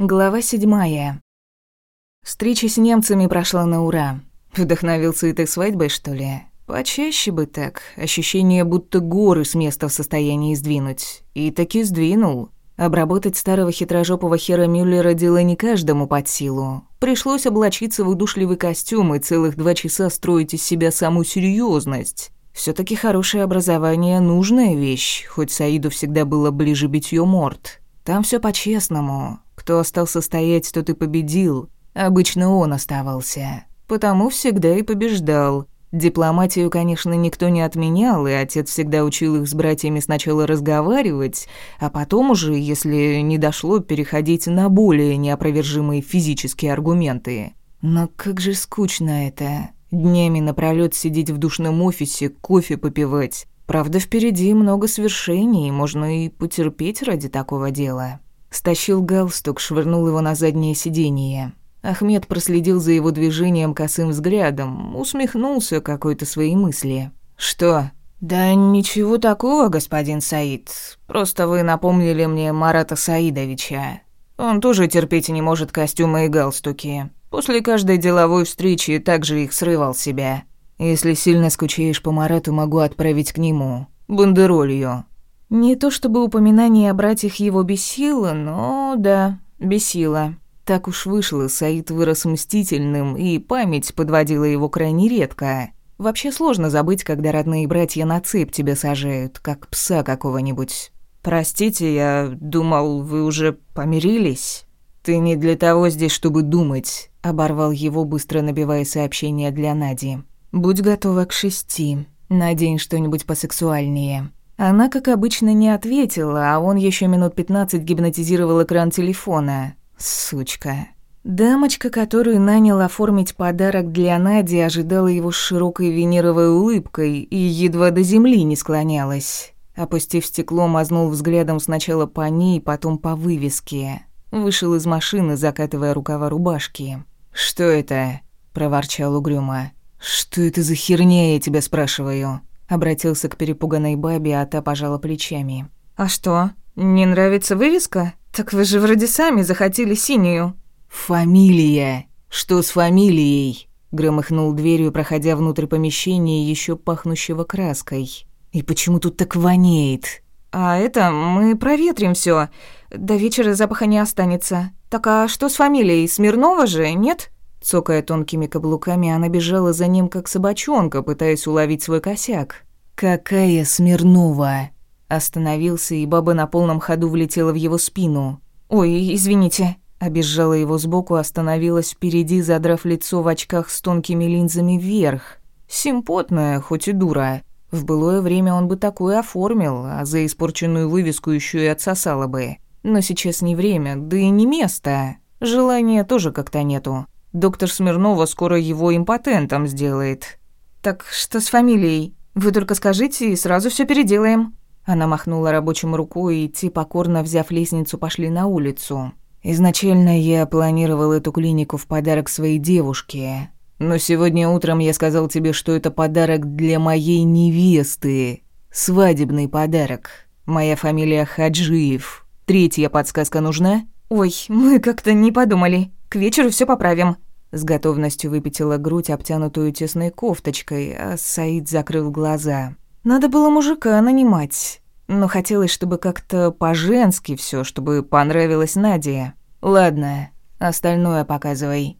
Глава седьмая. Встреча с немцами прошла на ура. Вдохновился и ты свадьбой, что ли? Почаще бы так. Ощущение, будто горы с места в состоянии сдвинуть. И таки сдвинул. Обработать старого хитрожопого хера Мюллера дело не каждому под силу. Пришлось облачиться в удушливый костюм и целых два часа строить из себя саму серьезность. все таки хорошее образование – нужная вещь, хоть Саиду всегда было ближе битьё морд. Там все по-честному. Кто остался стоять, тот и победил. Обычно он оставался. Потому всегда и побеждал. Дипломатию, конечно, никто не отменял, и отец всегда учил их с братьями сначала разговаривать, а потом уже, если не дошло, переходить на более неопровержимые физические аргументы. Но как же скучно это. Днями напролёт сидеть в душном офисе, кофе попивать. Правда, впереди много свершений, можно и потерпеть ради такого дела. Стащил галстук, швырнул его на заднее сиденье. Ахмед проследил за его движением косым взглядом, усмехнулся какой-то своей мысли. «Что?» «Да ничего такого, господин Саид. Просто вы напомнили мне Марата Саидовича. Он тоже терпеть не может костюмы и галстуки. После каждой деловой встречи также их срывал себя. Если сильно скучаешь по Марату, могу отправить к нему. Бандеролью. Не то чтобы упоминание о братьях его бесило, но да, бесило. Так уж вышло, Саид вырос мстительным, и память подводила его крайне редко. Вообще сложно забыть, когда родные братья на цепь тебя сажают, как пса какого-нибудь. «Простите, я думал, вы уже помирились?» «Ты не для того здесь, чтобы думать», — оборвал его, быстро набивая сообщение для Нади. «Будь готова к шести. Надень что-нибудь посексуальнее». Она, как обычно, не ответила, а он еще минут пятнадцать гипнотизировал экран телефона. Сучка. Дамочка, которую нанял оформить подарок для Нади, ожидала его с широкой венеровой улыбкой и едва до земли не склонялась. Опустив стекло, мазнул взглядом сначала по ней, потом по вывеске. Вышел из машины, закатывая рукава рубашки. «Что это?» – проворчал угрюмо. «Что это за херня, я тебя спрашиваю?» Обратился к перепуганной бабе, а та пожала плечами. «А что, не нравится вывеска? Так вы же вроде сами захотели синюю». «Фамилия! Что с фамилией?» Громыхнул дверью, проходя внутрь помещения, еще пахнущего краской. «И почему тут так воняет?» «А это, мы проветрим все. До вечера запаха не останется. Так а что с фамилией? Смирнова же, нет?» Цокая тонкими каблуками, она бежала за ним, как собачонка, пытаясь уловить свой косяк. «Какая Смирнова?» Остановился, и баба на полном ходу влетела в его спину. «Ой, извините». Обежала его сбоку, остановилась впереди, задрав лицо в очках с тонкими линзами вверх. Симпотная, хоть и дура. В былое время он бы такое оформил, а за испорченную вывеску еще и отсосала бы. Но сейчас не время, да и не место. Желания тоже как-то нету. Доктор Смирнова скоро его импотентом сделает. Так что с фамилией? Вы только скажите, и сразу все переделаем. Она махнула рабочим рукой, и те, покорно взяв лестницу, пошли на улицу. Изначально я планировал эту клинику в подарок своей девушке. Но сегодня утром я сказал тебе, что это подарок для моей невесты. Свадебный подарок. Моя фамилия Хаджиев. Третья подсказка нужна? Ой, мы как-то не подумали. К вечеру все поправим». С готовностью выпятила грудь, обтянутую тесной кофточкой, а Саид закрыл глаза. «Надо было мужика нанимать. Но хотелось, чтобы как-то по-женски все, чтобы понравилось Наде. Ладно, остальное показывай».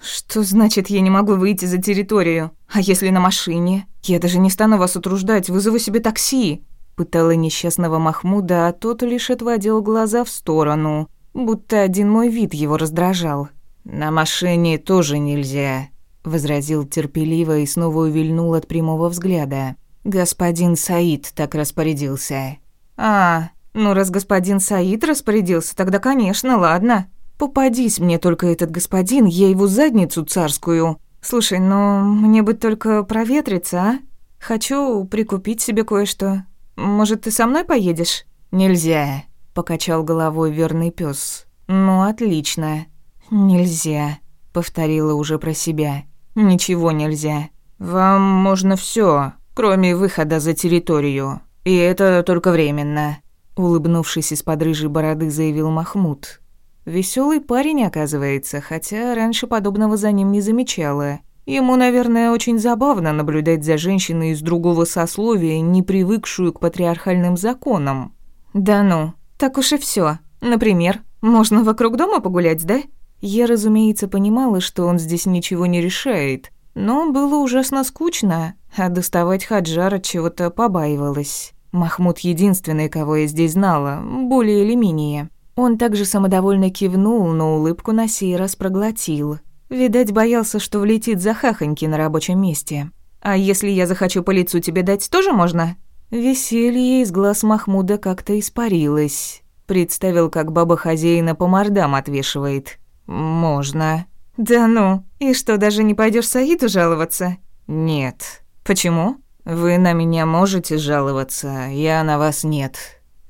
«Что значит, я не могу выйти за территорию? А если на машине? Я даже не стану вас утруждать, вызову себе такси!» Пытала несчастного Махмуда, а тот лишь отводил глаза в сторону будто один мой вид его раздражал. «На машине тоже нельзя», — возразил терпеливо и снова увильнул от прямого взгляда. «Господин Саид так распорядился». «А, ну раз господин Саид распорядился, тогда, конечно, ладно. Попадись мне только этот господин, я его задницу царскую. Слушай, ну мне бы только проветриться, а? Хочу прикупить себе кое-что. Может, ты со мной поедешь?» «Нельзя», покачал головой верный пес. Ну, отлично. Нельзя, повторила уже про себя. Ничего нельзя. Вам можно все, кроме выхода за территорию. И это только временно. улыбнувшись из-под рыжей бороды, заявил Махмуд. Веселый парень, оказывается, хотя раньше подобного за ним не замечала. Ему, наверное, очень забавно наблюдать за женщиной из другого сословия, не привыкшую к патриархальным законам. «Да ну, так уж и все. Например, можно вокруг дома погулять, да?» Я, разумеется, понимала, что он здесь ничего не решает, но было ужасно скучно, а доставать Хаджара чего-то побаивалась. Махмуд единственный, кого я здесь знала, более или менее. Он также самодовольно кивнул, но улыбку на сей раз проглотил. Видать, боялся, что влетит за хахоньки на рабочем месте. «А если я захочу по лицу тебе дать, тоже можно?» Веселье из глаз Махмуда как-то испарилось. Представил, как баба хозяина по мордам отвешивает. «Можно». «Да ну, и что, даже не пойдешь Саиду жаловаться?» «Нет». «Почему?» «Вы на меня можете жаловаться, я на вас нет.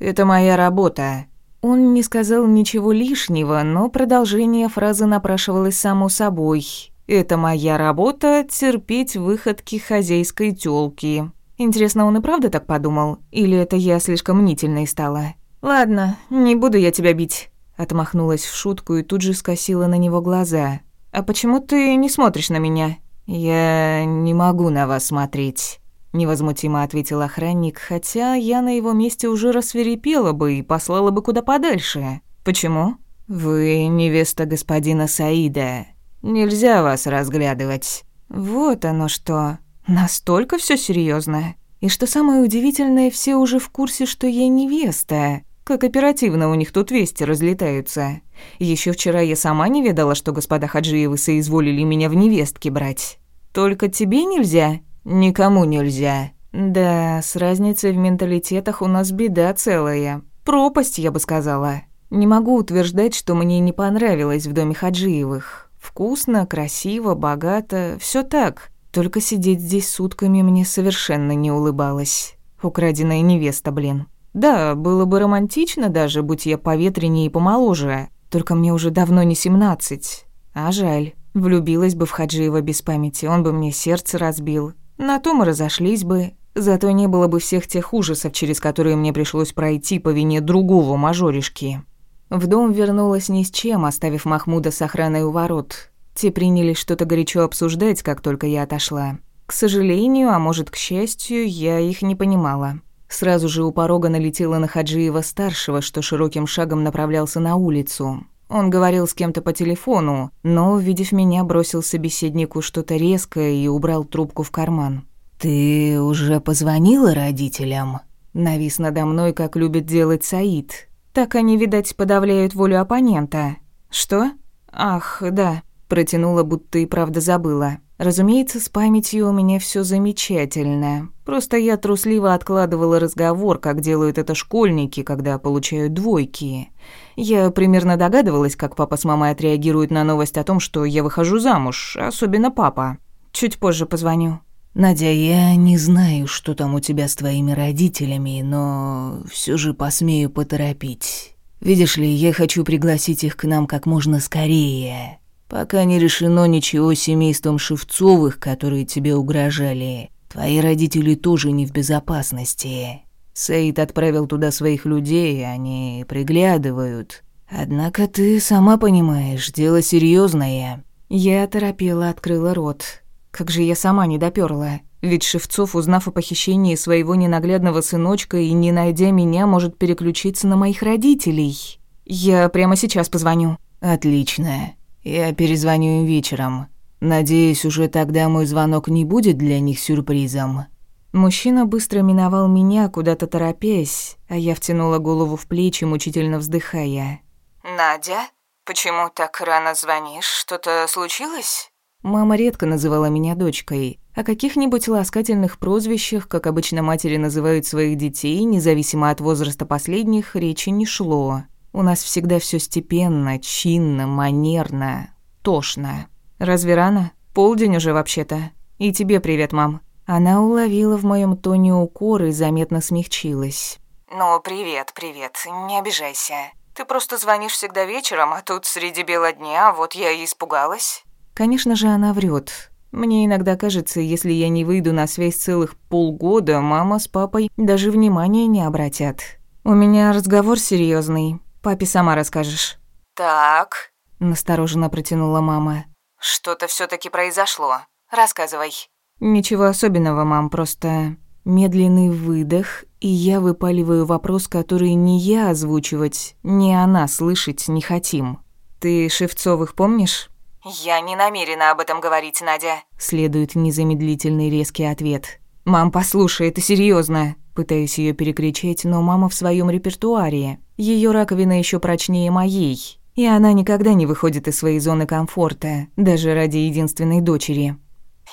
Это моя работа». Он не сказал ничего лишнего, но продолжение фразы напрашивалось само собой. «Это моя работа — терпеть выходки хозяйской тёлки». Интересно, он и правда так подумал? Или это я слишком мнительной стала? «Ладно, не буду я тебя бить», — отмахнулась в шутку и тут же скосила на него глаза. «А почему ты не смотришь на меня?» «Я не могу на вас смотреть», — невозмутимо ответил охранник, хотя я на его месте уже рассверепела бы и послала бы куда подальше. «Почему?» «Вы невеста господина Саида. Нельзя вас разглядывать». «Вот оно что. Настолько все серьезно. И что самое удивительное, все уже в курсе, что я невеста. Как оперативно у них тут вести разлетаются. Еще вчера я сама не ведала, что господа Хаджиевы соизволили меня в невестки брать. Только тебе нельзя? Никому нельзя. Да, с разницей в менталитетах у нас беда целая. Пропасть, я бы сказала. Не могу утверждать, что мне не понравилось в доме Хаджиевых. Вкусно, красиво, богато, все так. Только сидеть здесь сутками мне совершенно не улыбалось. Украденная невеста, блин. Да, было бы романтично даже, будь я поветреннее и помоложе. Только мне уже давно не семнадцать. А жаль. Влюбилась бы в Хаджиева без памяти, он бы мне сердце разбил. На то мы разошлись бы. Зато не было бы всех тех ужасов, через которые мне пришлось пройти по вине другого мажоришки. В дом вернулась ни с чем, оставив Махмуда с охраной у ворот. Те принялись что-то горячо обсуждать, как только я отошла. К сожалению, а может, к счастью, я их не понимала. Сразу же у порога налетела на Хаджиева-старшего, что широким шагом направлялся на улицу. Он говорил с кем-то по телефону, но, увидев меня, бросил собеседнику что-то резкое и убрал трубку в карман. «Ты уже позвонила родителям?» Навис надо мной, как любит делать Саид. Так они, видать, подавляют волю оппонента. «Что? Ах, да». Протянула, будто и правда забыла. Разумеется, с памятью у меня все замечательно. Просто я трусливо откладывала разговор, как делают это школьники, когда получают двойки. Я примерно догадывалась, как папа с мамой отреагируют на новость о том, что я выхожу замуж, особенно папа. Чуть позже позвоню. «Надя, я не знаю, что там у тебя с твоими родителями, но все же посмею поторопить. Видишь ли, я хочу пригласить их к нам как можно скорее. Пока не решено ничего семейством Шевцовых, которые тебе угрожали, твои родители тоже не в безопасности. Саид отправил туда своих людей, они приглядывают. Однако ты сама понимаешь, дело серьезное. Я торопела, открыла рот. Как же я сама не допёрла. Ведь Шевцов, узнав о похищении своего ненаглядного сыночка и не найдя меня, может переключиться на моих родителей. Я прямо сейчас позвоню. Отлично. Я перезвоню им вечером. Надеюсь, уже тогда мой звонок не будет для них сюрпризом. Мужчина быстро миновал меня, куда-то торопясь, а я втянула голову в плечи, мучительно вздыхая. «Надя, почему так рано звонишь? Что-то случилось?» Мама редко называла меня дочкой. О каких-нибудь ласкательных прозвищах, как обычно матери называют своих детей, независимо от возраста последних, речи не шло. У нас всегда все степенно, чинно, манерно, тошно. Разве рано? Полдень уже вообще-то. И тебе привет, мам. Она уловила в моем тоне укор и заметно смягчилась. «Ну, привет, привет, не обижайся. Ты просто звонишь всегда вечером, а тут среди бела дня, вот я и испугалась». Конечно же, она врет. Мне иногда кажется, если я не выйду на связь целых полгода, мама с папой даже внимания не обратят. У меня разговор серьезный. Папе сама расскажешь». «Так», — настороженно протянула мама. «Что-то все таки произошло. Рассказывай». «Ничего особенного, мам, просто медленный выдох, и я выпаливаю вопрос, который не я озвучивать, не она слышать не хотим. Ты Шевцовых помнишь?» «Я не намерена об этом говорить, Надя», — следует незамедлительный резкий ответ. «Мам, послушай, это серьезно. Пытаюсь ее перекричать, но мама в своем репертуаре. Ее раковина еще прочнее моей. И она никогда не выходит из своей зоны комфорта, даже ради единственной дочери.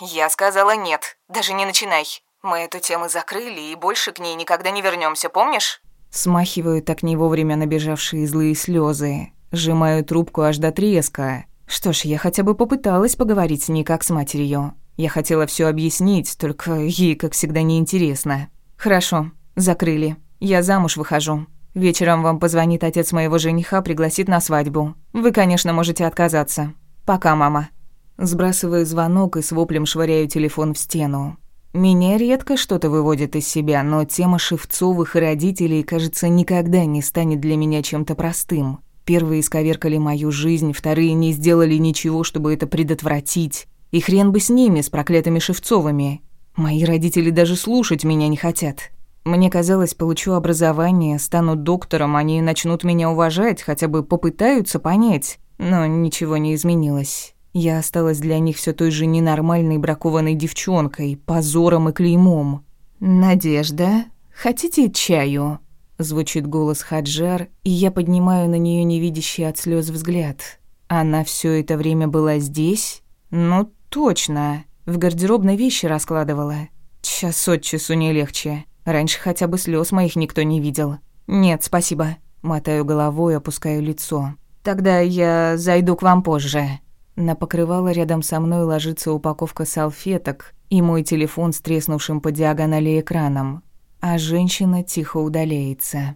«Я сказала нет, даже не начинай. Мы эту тему закрыли и больше к ней никогда не вернемся, помнишь?» Смахиваю так не вовремя набежавшие злые слезы, сжимаю трубку аж до треска. Что ж, я хотя бы попыталась поговорить с ней как с матерью. Я хотела все объяснить, только ей, как всегда, неинтересно. «Хорошо, закрыли. Я замуж выхожу. Вечером вам позвонит отец моего жениха, пригласит на свадьбу. Вы, конечно, можете отказаться. Пока, мама». Сбрасываю звонок и с воплем швыряю телефон в стену. Меня редко что-то выводит из себя, но тема Шевцовых и родителей, кажется, никогда не станет для меня чем-то простым. Первые исковеркали мою жизнь, вторые не сделали ничего, чтобы это предотвратить. И хрен бы с ними, с проклятыми Шевцовыми. Мои родители даже слушать меня не хотят. Мне казалось, получу образование, стану доктором, они начнут меня уважать, хотя бы попытаются понять. Но ничего не изменилось. Я осталась для них все той же ненормальной бракованной девчонкой, позором и клеймом. «Надежда, хотите чаю?» Звучит голос Хаджар, и я поднимаю на нее невидящий от слез взгляд. Она все это время была здесь? Ну, точно. В гардеробной вещи раскладывала. Час от часу не легче. Раньше хотя бы слез моих никто не видел. Нет, спасибо. Мотаю головой, опускаю лицо. Тогда я зайду к вам позже. На покрывало рядом со мной ложится упаковка салфеток и мой телефон с треснувшим по диагонали экраном, а женщина тихо удаляется.